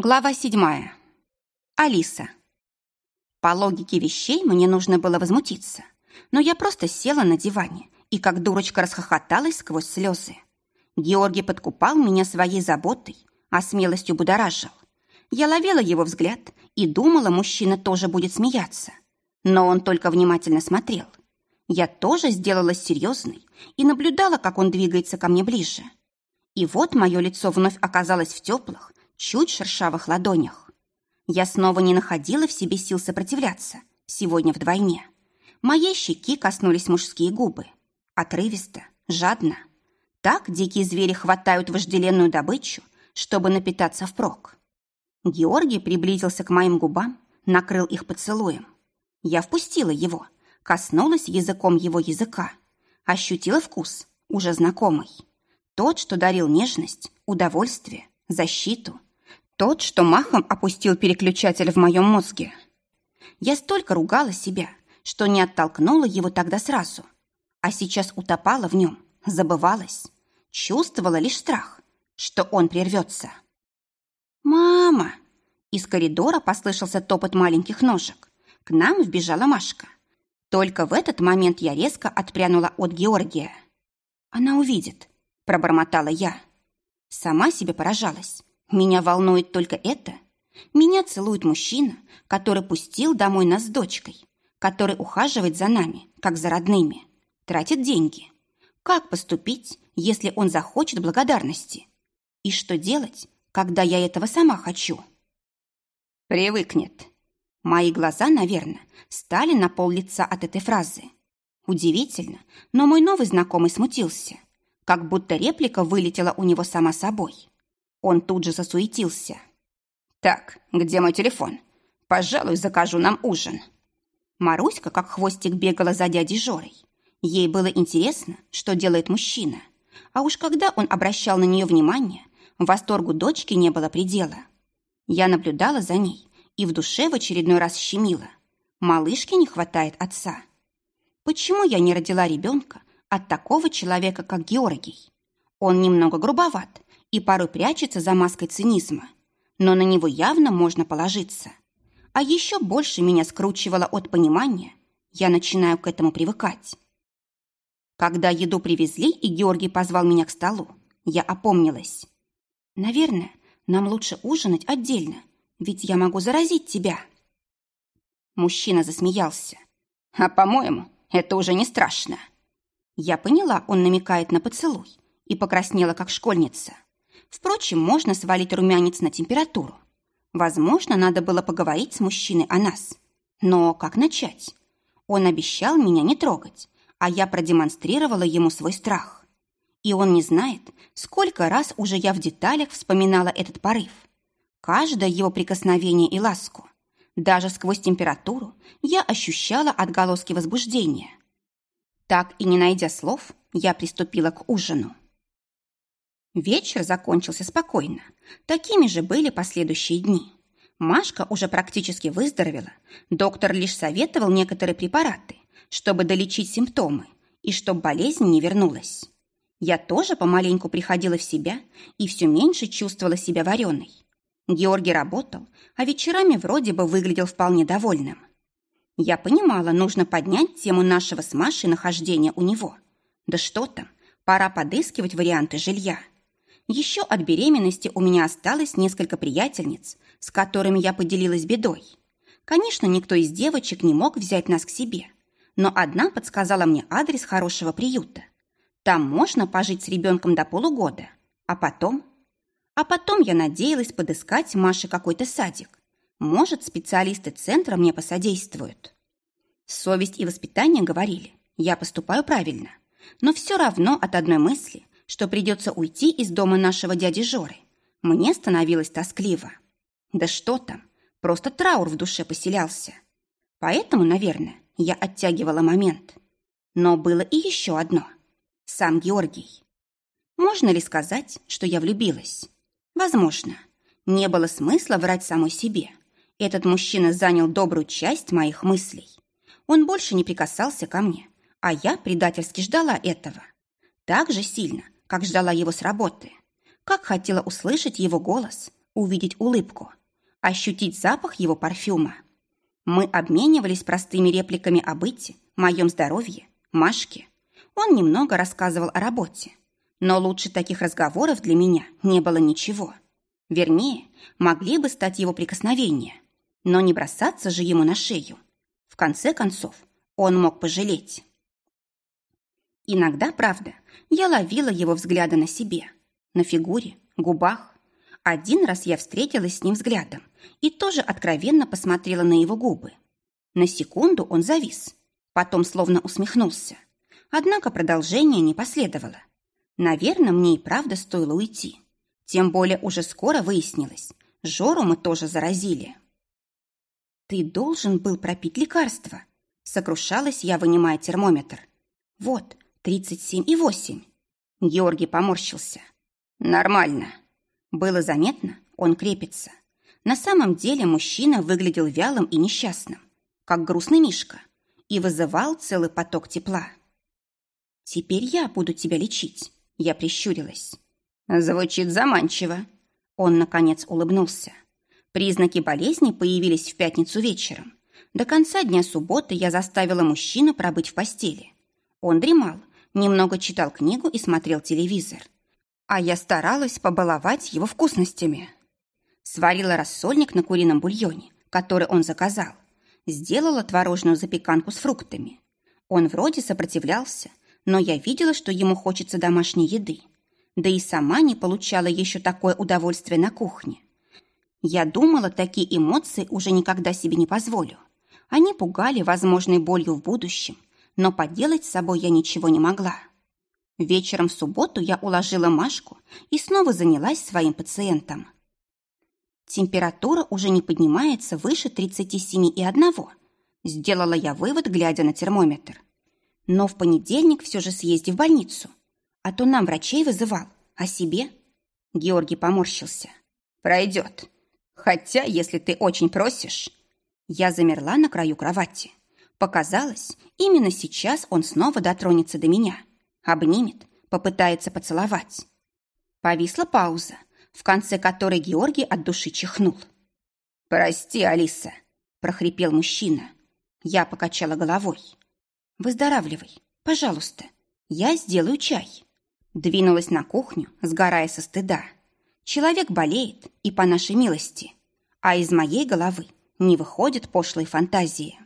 Глава седьмая. Алиса. По логике вещей мне нужно было возмутиться, но я просто села на диване и как дурочка расхохоталась сквозь слезы. Георгий подкупал меня своей заботой, а смелостью будоражил. Я ловила его взгляд и думала, мужчина тоже будет смеяться. Но он только внимательно смотрел. Я тоже сделалась серьезной и наблюдала, как он двигается ко мне ближе. И вот мое лицо вновь оказалось в теплых, чуть шершавых ладонях. Я снова не находила в себе сил сопротивляться, сегодня вдвойне. Моей щеки коснулись мужские губы. Отрывисто, жадно. Так дикие звери хватают вожделенную добычу, чтобы напитаться впрок. Георгий приблизился к моим губам, накрыл их поцелуем. Я впустила его, коснулась языком его языка, ощутила вкус, уже знакомый. Тот, что дарил нежность, удовольствие, защиту, тот, что махом опустил переключатель в моем мозге. Я столько ругала себя, что не оттолкнула его тогда сразу. А сейчас утопала в нем, забывалась. Чувствовала лишь страх, что он прервется. «Мама!» Из коридора послышался топот маленьких ножек. К нам вбежала Машка. Только в этот момент я резко отпрянула от Георгия. «Она увидит», – пробормотала я. Сама себе поражалась. Меня волнует только это. Меня целует мужчина, который пустил домой нас с дочкой, который ухаживает за нами, как за родными, тратит деньги. Как поступить, если он захочет благодарности? И что делать, когда я этого сама хочу? Привыкнет. Мои глаза, наверное, стали на пол лица от этой фразы. Удивительно, но мой новый знакомый смутился, как будто реплика вылетела у него сама собой. Он тут же засуетился. «Так, где мой телефон? Пожалуй, закажу нам ужин». Маруська, как хвостик, бегала за дядей Жорой. Ей было интересно, что делает мужчина. А уж когда он обращал на нее внимание, восторгу дочки не было предела. Я наблюдала за ней и в душе в очередной раз щемила. Малышке не хватает отца. Почему я не родила ребенка от такого человека, как Георгий? Он немного грубоват, и порой прячется за маской цинизма, но на него явно можно положиться. А еще больше меня скручивало от понимания, я начинаю к этому привыкать. Когда еду привезли, и Георгий позвал меня к столу, я опомнилась. Наверное, нам лучше ужинать отдельно, ведь я могу заразить тебя. Мужчина засмеялся. А, по-моему, это уже не страшно. Я поняла, он намекает на поцелуй, и покраснела, как школьница. Впрочем, можно свалить румянец на температуру. Возможно, надо было поговорить с мужчиной о нас. Но как начать? Он обещал меня не трогать, а я продемонстрировала ему свой страх. И он не знает, сколько раз уже я в деталях вспоминала этот порыв. Каждое его прикосновение и ласку. Даже сквозь температуру я ощущала отголоски возбуждения. Так и не найдя слов, я приступила к ужину. Вечер закончился спокойно. Такими же были последующие дни. Машка уже практически выздоровела. Доктор лишь советовал некоторые препараты, чтобы долечить симптомы и чтобы болезнь не вернулась. Я тоже помаленьку приходила в себя и все меньше чувствовала себя вареной. Георгий работал, а вечерами вроде бы выглядел вполне довольным. Я понимала, нужно поднять тему нашего с Машей нахождения у него. Да что там, пора подыскивать варианты жилья. Еще от беременности у меня осталось несколько приятельниц, с которыми я поделилась бедой. Конечно, никто из девочек не мог взять нас к себе, но одна подсказала мне адрес хорошего приюта. Там можно пожить с ребенком до полугода, а потом... А потом я надеялась подыскать Маше какой-то садик. Может, специалисты центра мне посодействуют. Совесть и воспитание говорили, я поступаю правильно. Но все равно от одной мысли что придется уйти из дома нашего дяди Жоры, мне становилось тоскливо. Да что там, просто траур в душе поселялся. Поэтому, наверное, я оттягивала момент. Но было и еще одно. Сам Георгий. Можно ли сказать, что я влюбилась? Возможно. Не было смысла врать самой себе. Этот мужчина занял добрую часть моих мыслей. Он больше не прикасался ко мне, а я предательски ждала этого. Так же сильно, как ждала его с работы, как хотела услышать его голос, увидеть улыбку, ощутить запах его парфюма. Мы обменивались простыми репликами о быте, моем здоровье, Машке. Он немного рассказывал о работе. Но лучше таких разговоров для меня не было ничего. Вернее, могли бы стать его прикосновения. Но не бросаться же ему на шею. В конце концов, он мог пожалеть. Иногда, правда, я ловила его взгляды на себе, на фигуре, губах. Один раз я встретилась с ним взглядом и тоже откровенно посмотрела на его губы. На секунду он завис, потом словно усмехнулся. Однако продолжение не последовало. Наверное, мне и правда стоило уйти. Тем более уже скоро выяснилось, Жору мы тоже заразили. «Ты должен был пропить лекарство», — сокрушалась я, вынимая термометр. «Вот, тридцать семь и восемь». Георгий поморщился. «Нормально». Было заметно, он крепится. На самом деле мужчина выглядел вялым и несчастным, как грустный мишка, и вызывал целый поток тепла. «Теперь я буду тебя лечить», — я прищурилась. Звучит заманчиво. Он, наконец, улыбнулся. Признаки болезни появились в пятницу вечером. До конца дня субботы я заставила мужчину пробыть в постели. Он дремал, немного читал книгу и смотрел телевизор. А я старалась побаловать его вкусностями. Сварила рассольник на курином бульоне, который он заказал. Сделала творожную запеканку с фруктами. Он вроде сопротивлялся, но я видела, что ему хочется домашней еды. Да и сама не получала еще такое удовольствие на кухне. Я думала, такие эмоции уже никогда себе не позволю. Они пугали возможной болью в будущем, но поделать с собой я ничего не могла. Вечером в субботу я уложила Машку и снова занялась своим пациентом. Температура уже не поднимается выше 37,1. Сделала я вывод, глядя на термометр. Но в понедельник все же съезди в больницу. А то нам врачей вызывал, а себе... Георгий поморщился. Пройдет. Хотя, если ты очень просишь... Я замерла на краю кровати. Показалось, именно сейчас он снова дотронется до меня. Обнимет, попытается поцеловать. Повисла пауза, в конце которой Георгий от души чихнул. «Прости, Алиса», – прохрипел мужчина. Я покачала головой. «Выздоравливай, пожалуйста. Я сделаю чай». Двинулась на кухню, сгорая со стыда. Человек болеет, и по нашей милости. А из моей головы не выходят пошлые фантазии.